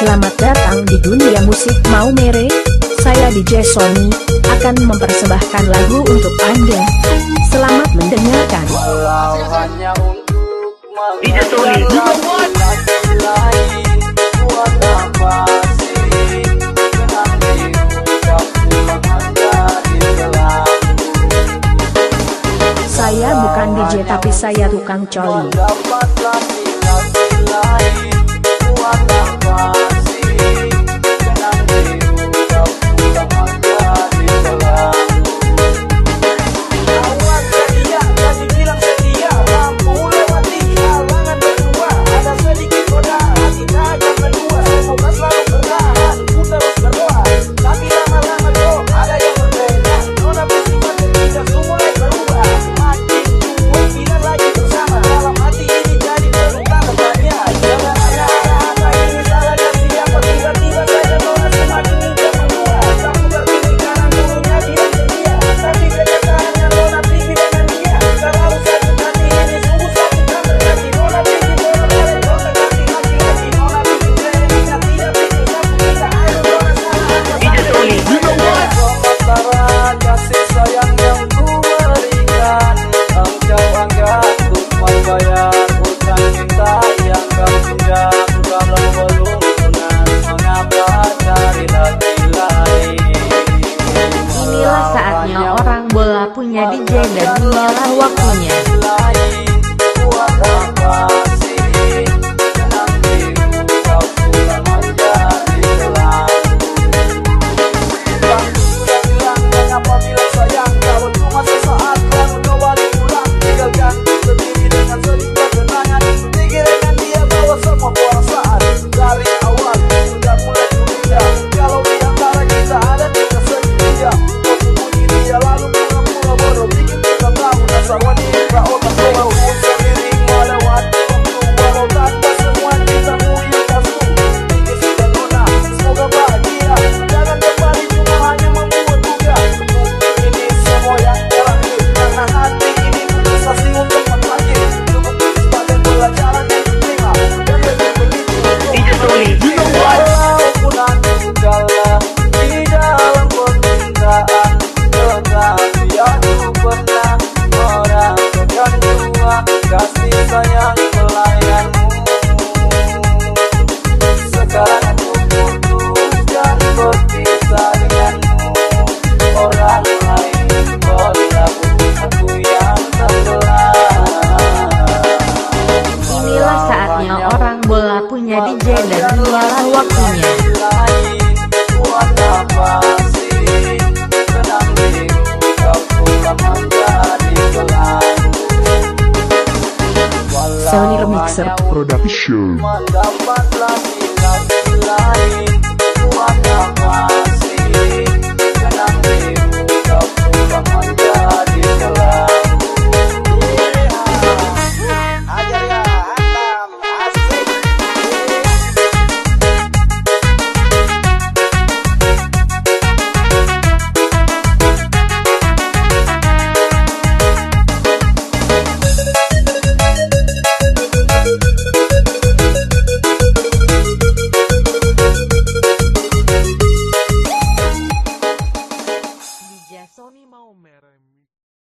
Selamat datang di dunia musik mau mere, saya DJ Sony, akan mempersembahkan lagu untuk Anda. Selamat mendengarkan. DJ Sony, Saya bukan DJ tapi saya tukang coli. hanya DJ dan menyala waktunya. waktunya. Buat Sony Remixer. Production.